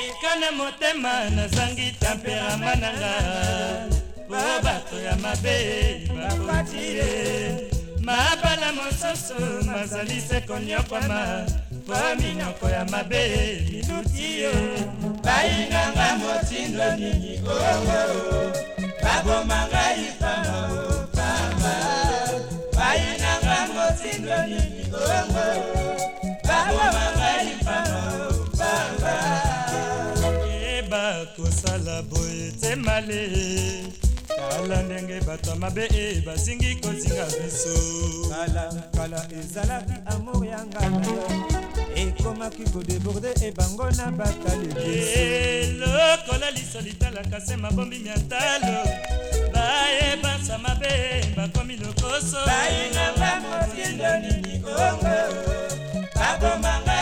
ekana motema nazangi temperama nanga po bato ya mabe bakotie mabala mosusu nazali se konyokwama po minoko ya mabe miluti yo bayinanga motindo nini oo oh, oh, oh. babomanga ipamao pamba bakosala boye te male kala ndenge bato ya mabe e bazingi kozinga biso kalakala ezalaki amour yanga na yo ekomaki kodeborde ebango eh, na batali biso eh, lokola liso litalaka se mabombi miatalo bayebansa mabe bakomi lokoso bayina bamokindoni mikongo babomanga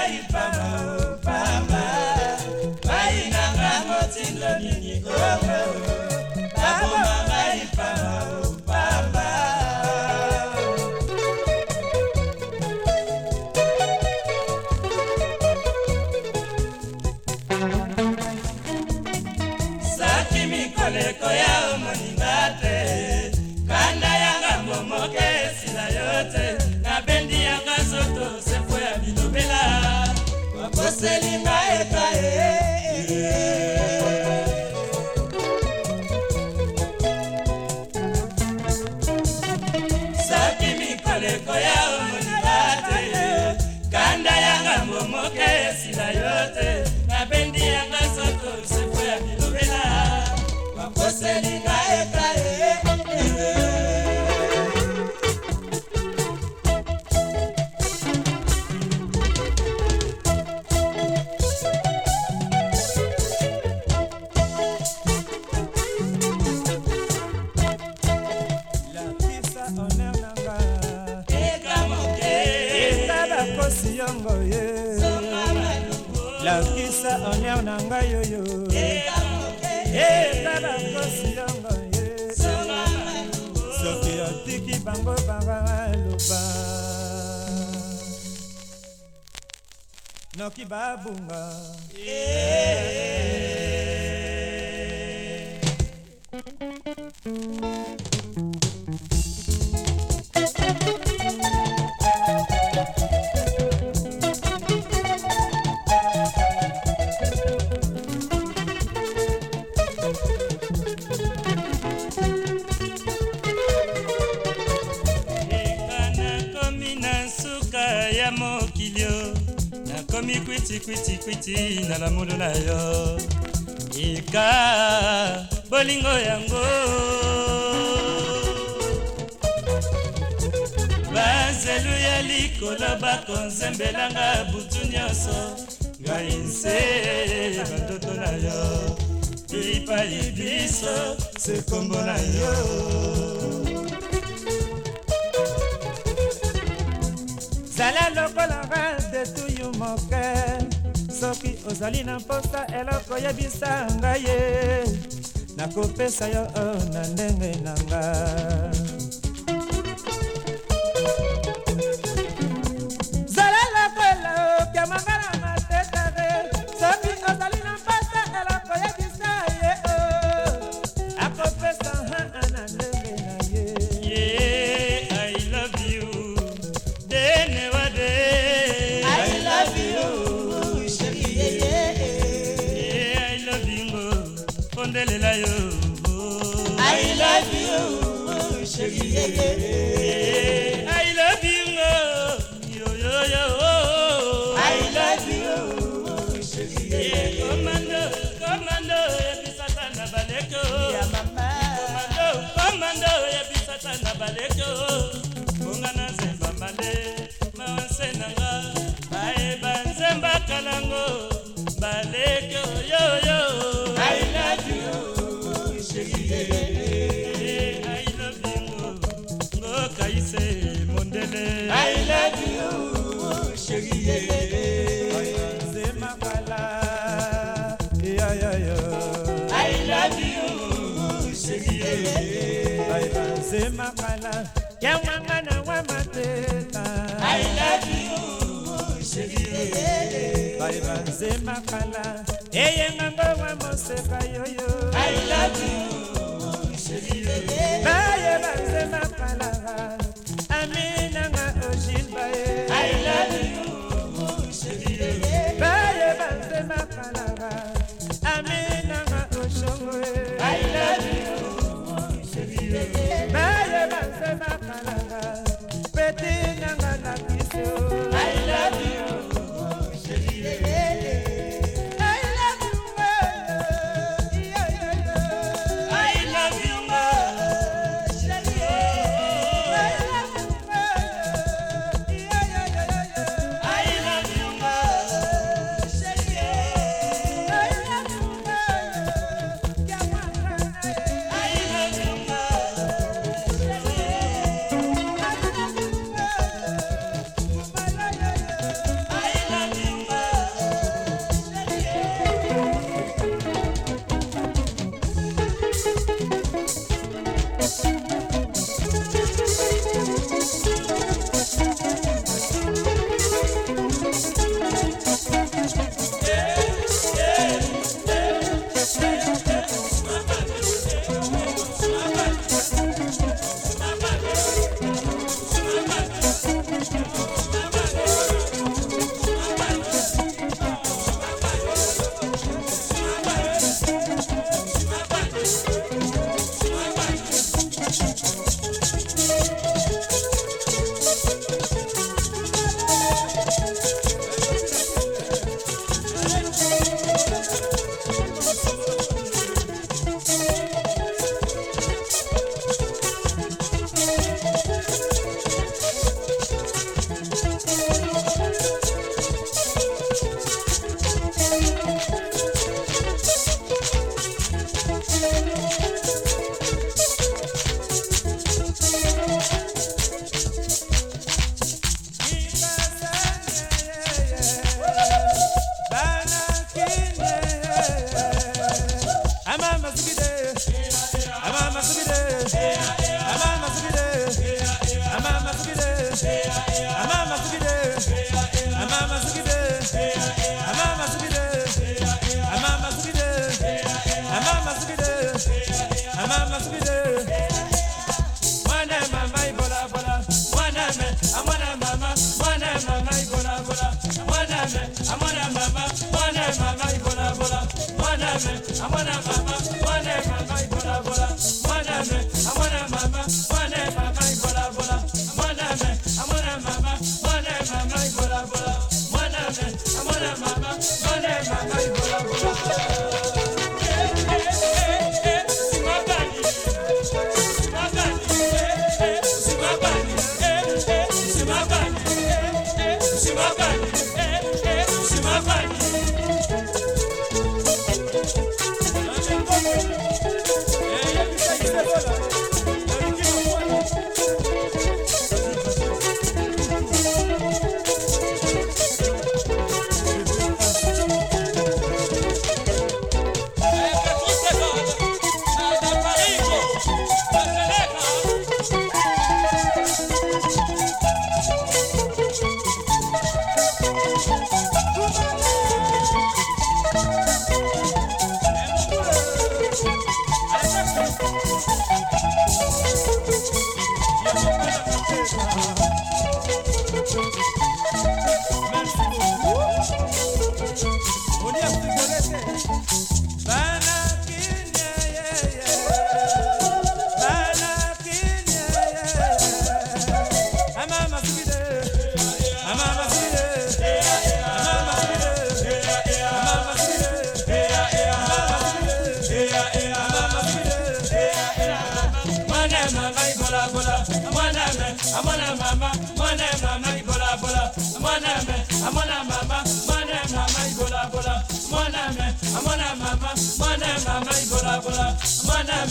soki bango baloba noki babunga yeah. kwitikwiti na lamulu na yo ika bolingo yango bazelu ya likolo bakonzembelanga butu nyonso ngai nse bandoto na yo lipai biso sekombo na yo zala lokola reine de tout you mon cœur soki ozali na mposa eloko yebisa ngai ye nakopesa yo oh, na ndenge na ngai I love you, Shekiro. Baiba Nzema Kala, Eye Ngamba wa Moseka Yoyo. I love you, Ama masigide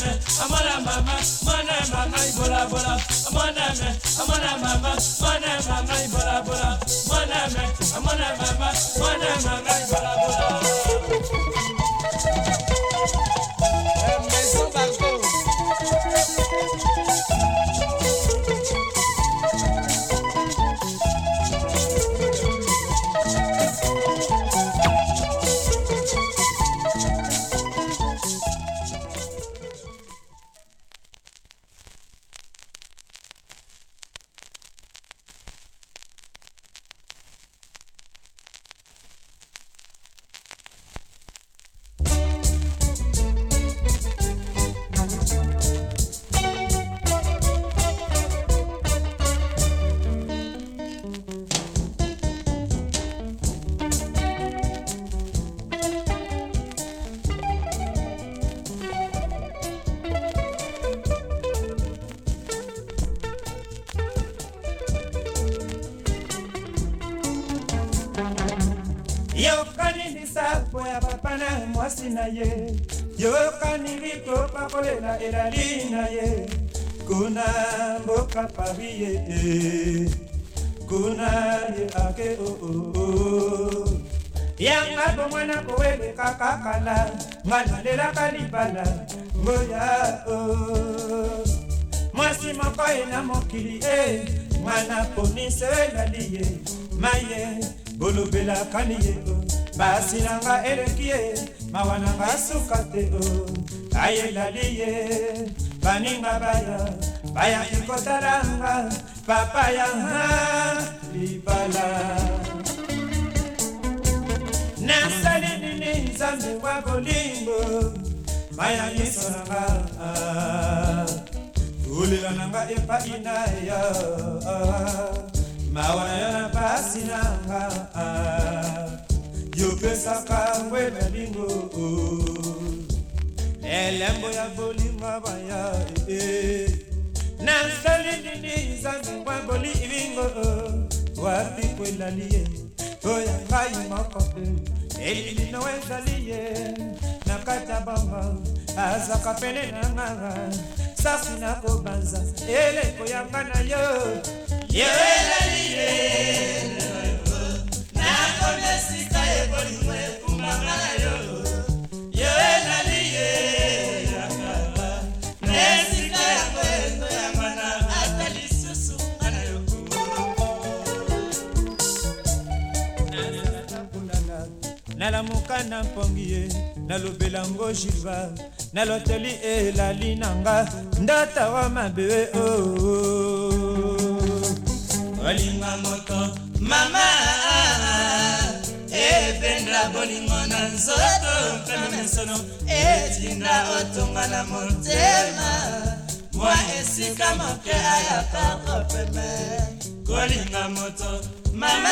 I'm on amana mama, mana mama ibola bola, amana me, amana mama, mana mama ibola bola, mana me, amana mama, mana mama ibola bola. na elali na ye kuna mboka paris ye eh. kuna ye ake oo oh, oh, oh. yanga bomwana koweleka kakala nga nalelaka libala ngoya o mwasi moko ye na mokili e eh. nga na ponise elali ye maye bolobelakani ye basi na nga eleki ye mawa na basuka te o oh, ayelali ye baninga baya baya ekotalanga papa ya libala nasali nini nzambe wa bolingo maya miso nanga kolela nanga epai na ah. yo ah. mawa na yo na pasi nanga ah. yopesaka ngwe melimo elembo ya bolinga baya eh, eh. na nsoli nini zanzingwa boli ibingo wapi po elali ye oya ngai moko mpe elilino ezali ye na kati ya bamba azaka pene na nganga safi na kobanza eleko yanga na yo yo elali ye nakomesika nalamuka na mpongi ye nalobelango jiva naloteli elali nanga ndata wa mabe o oh, oh, oh. olinga moto mama ebenda bolingo na nzoto mpe na mesono etinda otonga na motema mwa esika moke aya pako peme kolinga moto mama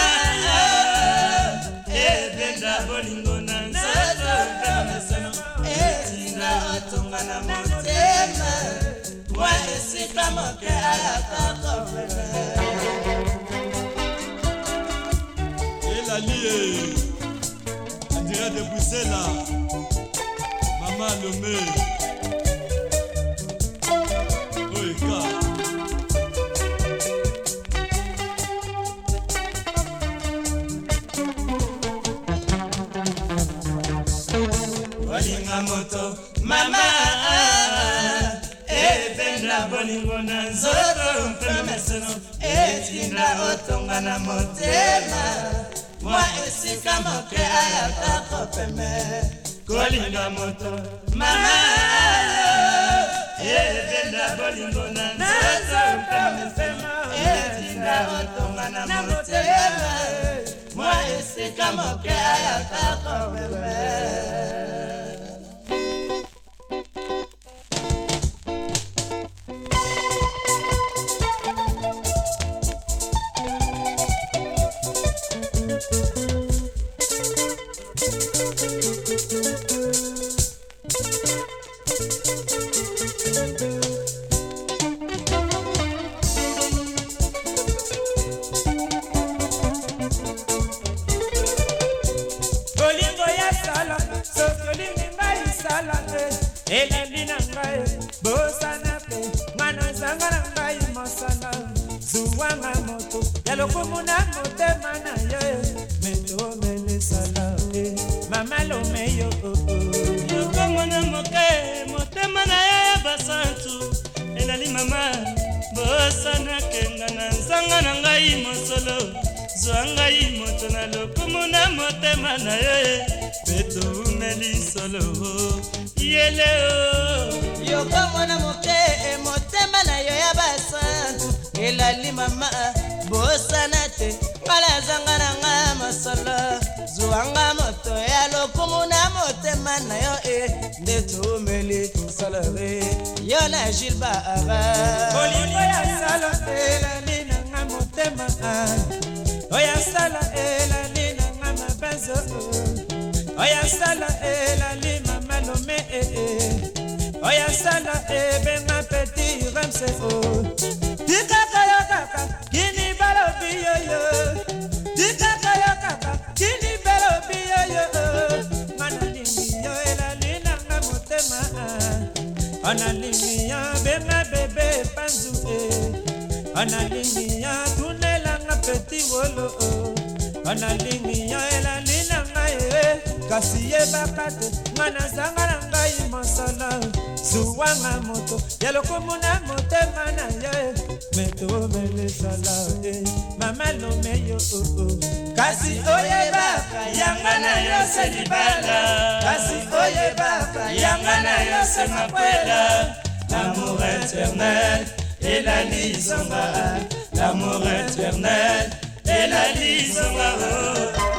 ebenda bolingo na nzoto mpe na mesono etinda otonga na motema mwa esika moke aya pako peme elali eh. de Bruxelles, Maman Lomé. Oika. Oh, Bolinga moto, mama epenga bolingo na nzoto mpemeseno etinda otonga na motema esika moke ayaka kopeme kolinga moto mama ebenda bolingo na nzoto mpe mosema etinda otonga na motema mwa esika moke ayaka kopeme na yo metomelesala te mama lome yo yokongo oh, oh. na moke motema na yo ya basantu elali mama bosanakenda na nzanga na ngai mosolo zwa ngai moto na lokumu na motema na yo petoumeli solo yele yokongo na moke motema na yo ya basantu elali mama bosana te ngala azanga na nga masolo zwanga moto ya lokumu na motema na yo e nde tomeli salore yo na jules baara olingo ya sala elali na nga motema oya sala elali na nga mabazo oya sala elali mama lome ee oya sala ebenga peti remseo dikaka yo kaka kini balobi yoyo dikaka yo kaka kini balobi yoyo nga nalingi yo elali nanga motema onalingi yo benga bebe panzu e onalingi yo tunelanga peti wolo onalingi yo elali nanga e kasi yebaka te nga nazanga na ngai mosolo zuwa ma moto ya lokumu na motema na yo metomelesala e eh, mama lome yo oo oh, oh. kasi oyeba yanga na yo se libala kasi oyeba yanga na yo se makwela l'amour éternel et la lisanga l'amour éternel et la lisanga oh.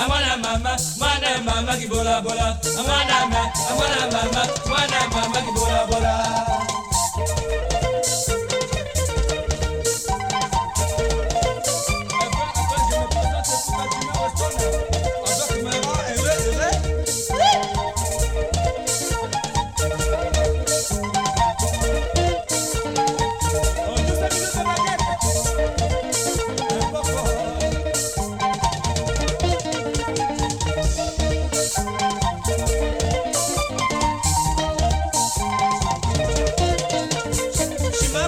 amwana mama mwana mama kibolabola amwana mama amwana mama mwana mama kibolabola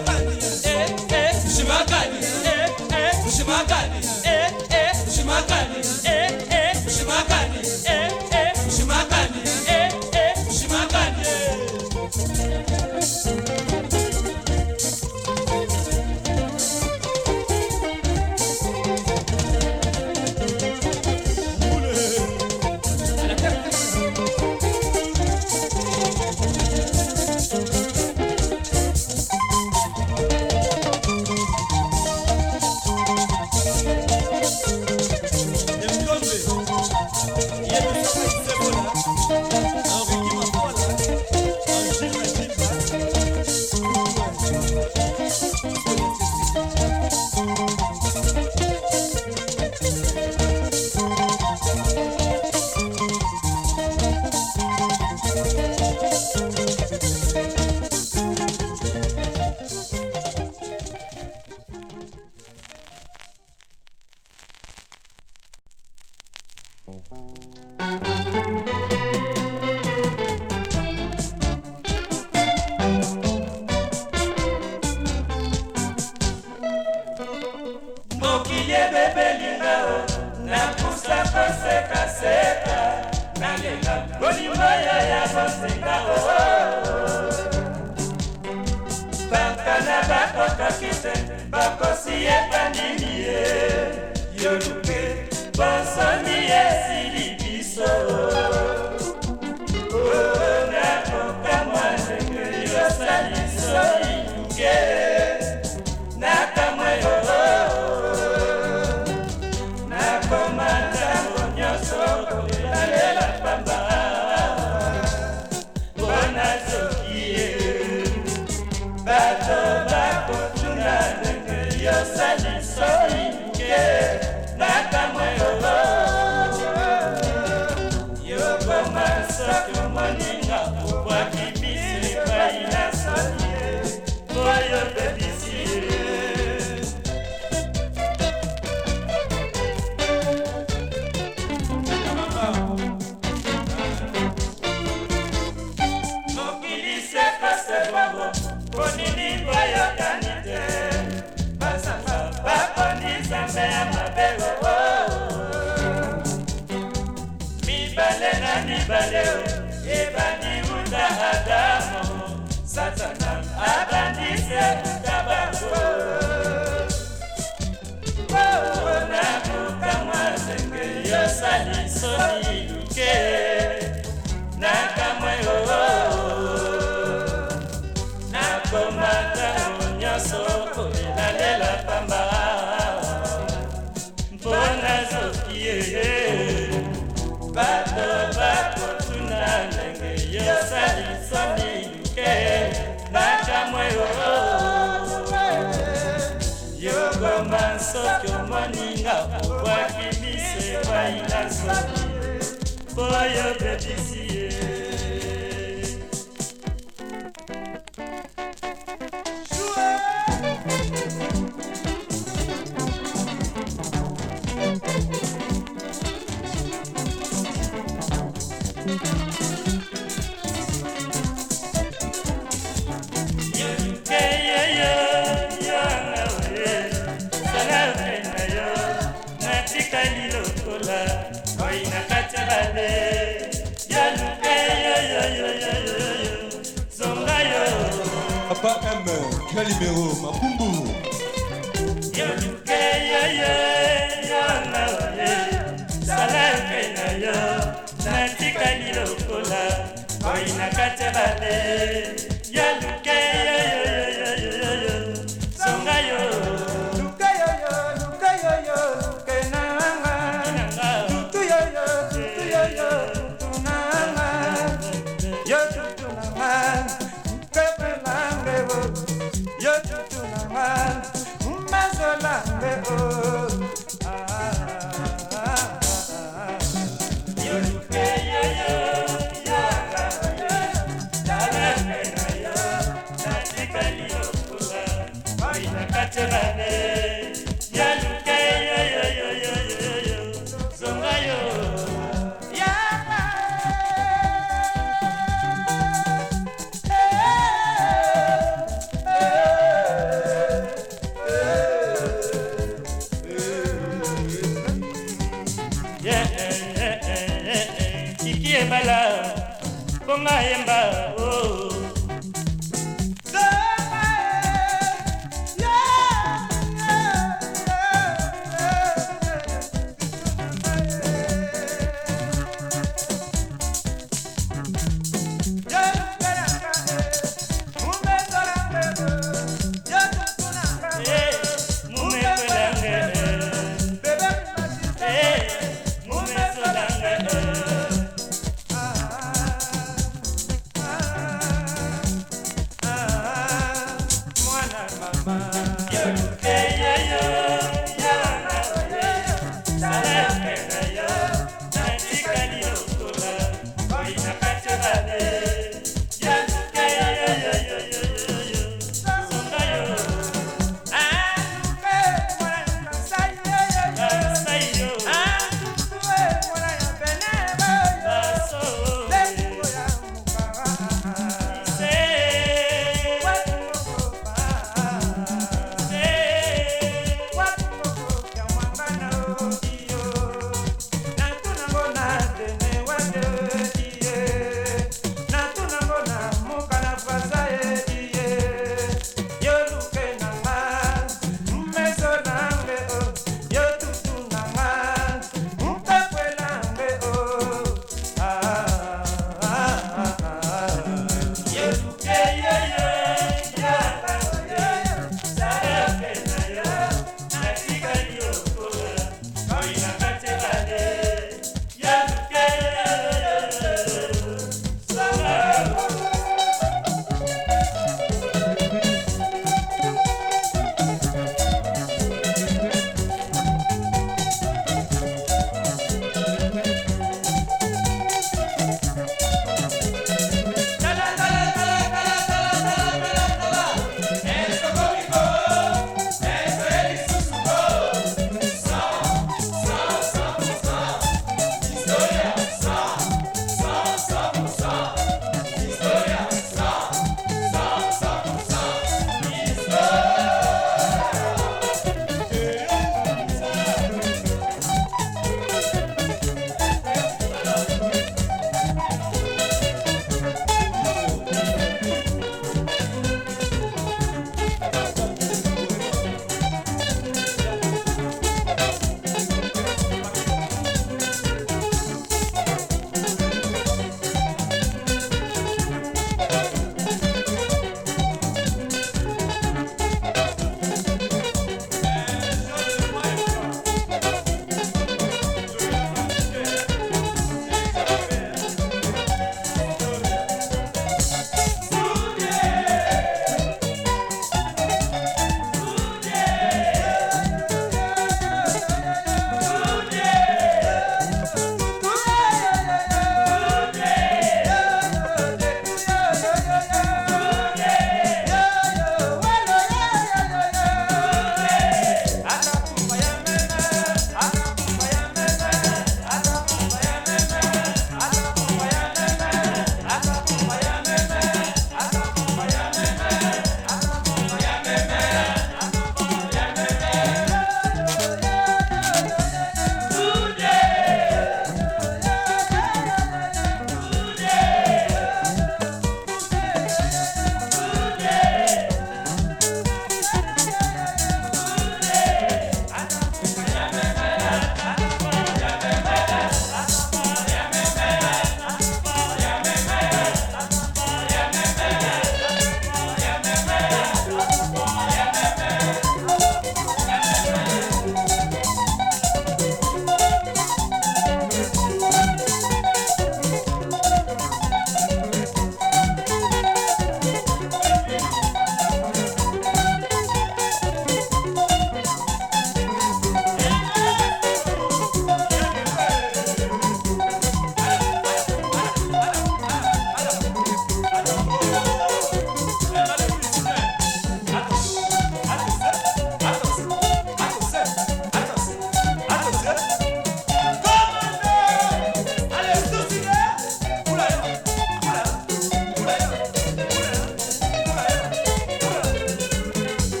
bàbá. ye bebelinga nakusaka sekaseka nalela bolingo ya ya bosenga baka na bakokaki te bakosi yeba nini ye yolupe bosoni esili biso oh, oh, nakoka mwa ndenge yosalisa iluke nakamwa yo Lord. yokoma soki omoninga obwaki miso ebai na soki po yo bebisi Papa M, Calibero, Mapumbu. salafe na yo natikali lokola koi na kati ya bale yalu சொன்ன என்ற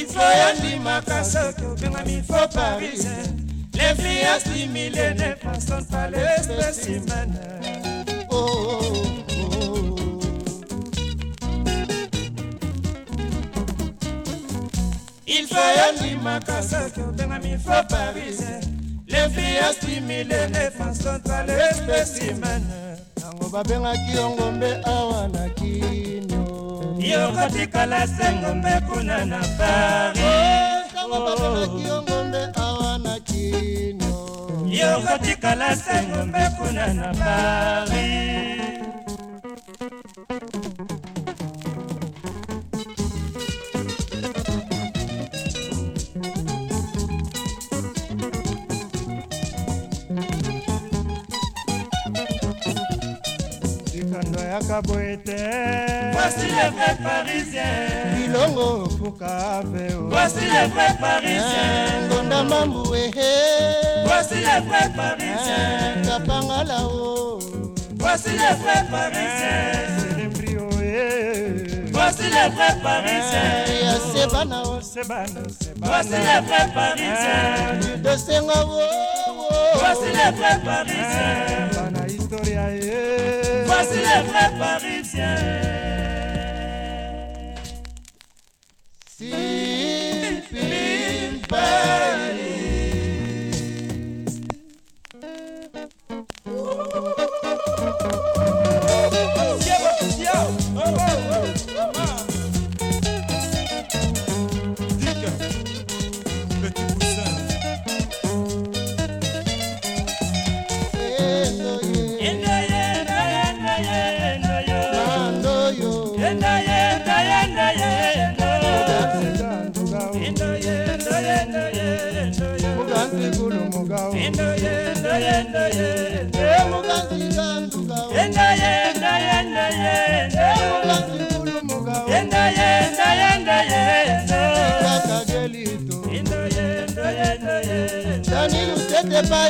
info yandimaka soki obengami info paris l'influence du millénaire façonne par le spécimen oh, oh, oh. Il faut yandimaka soki obengami info paris l'influence du millénaire façonne par le spécimen yango babengaki yango mbe awa nakii yokotikala sengo mpe kuna na pari eh, yokotikala sengo mpe kuna na pari ezalaka boye te voici le vrai parisien bilongo ofuka mpe voici le vrai parisien eh, ngonda mambu ehe eh. voici le vrai parisien kapangala eh, o oh. voici le vrai parisien selembri oye voici le vrai parisien ya sebana o oh. sebana voici le vrai parisien judosenga wo oh, voici le vrai parisien C'est les vrais Parisiens.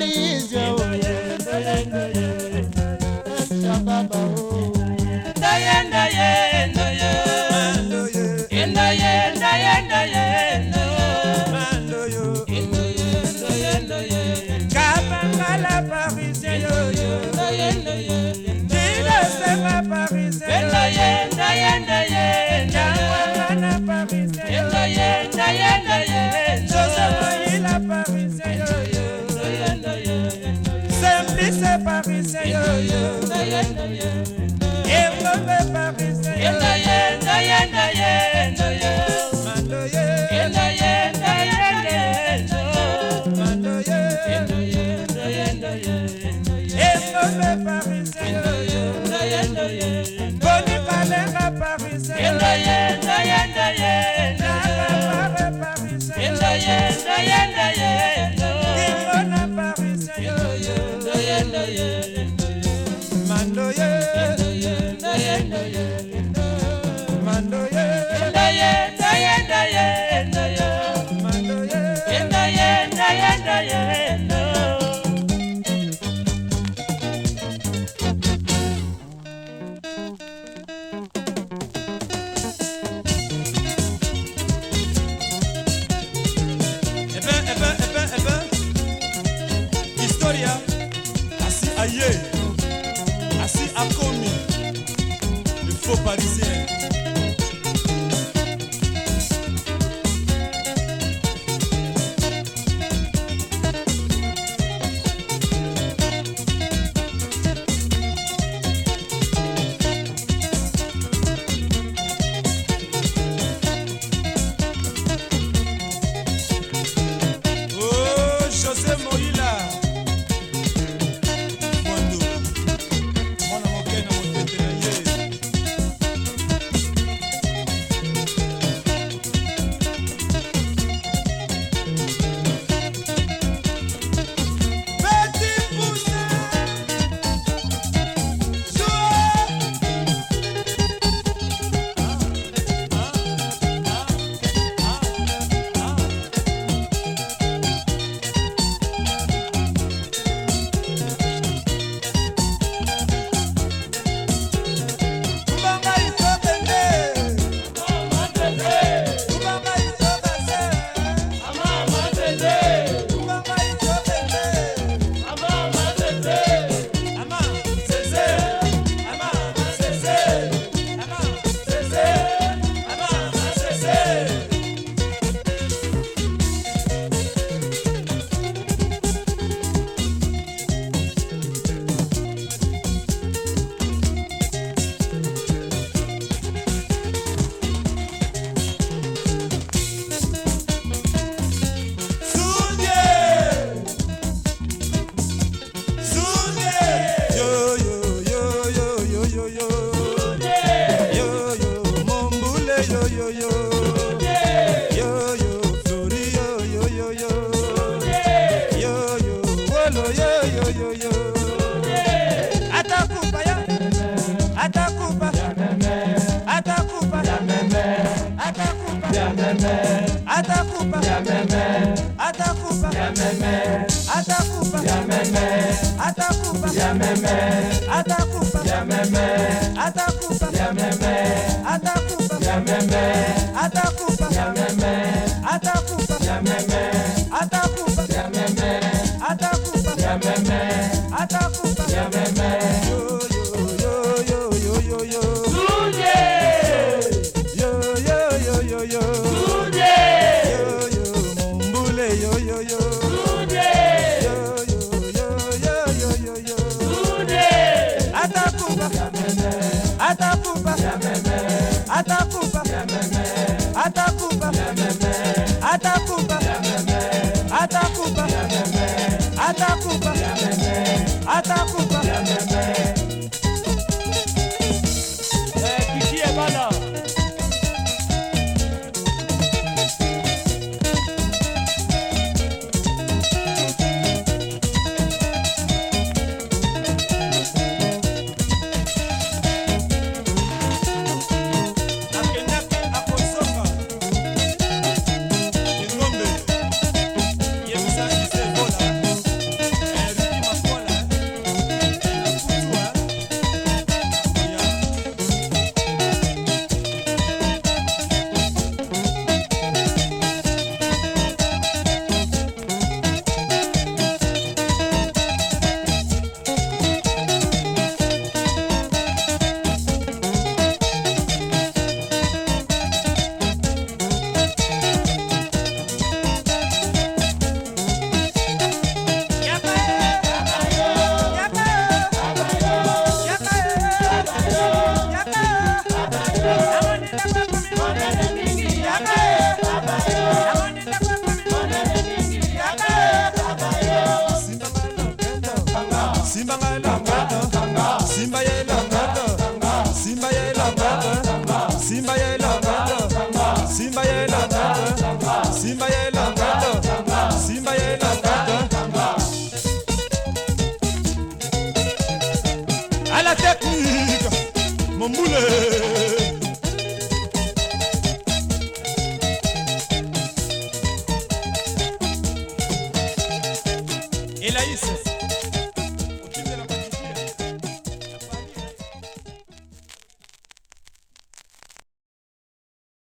Everybody is your.